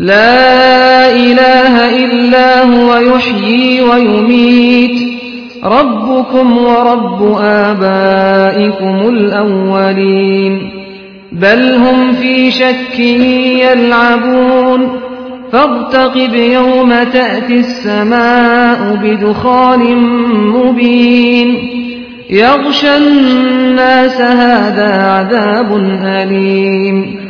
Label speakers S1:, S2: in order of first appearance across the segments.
S1: لا إله إلا هو يحيي ويميت. ربكم ورب آبائكم الأولين. بل هم في شك يلعبون. فارتقب يوم تأتي السماء بدخان مبين. يغشى الناس هذا عذاب أليم.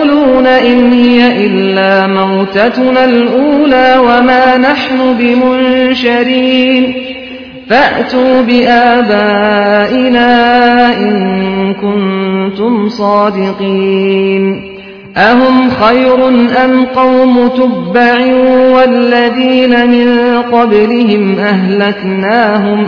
S1: إن هي إلا موتتنا الأولى وما نحن بمنشرين فأتوا بآبائنا إن كنتم صادقين أهم خير أم قوم تبع والذين من قبلهم أهلكناهم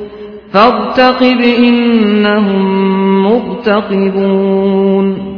S1: فارتقب إنهم مرتقبون.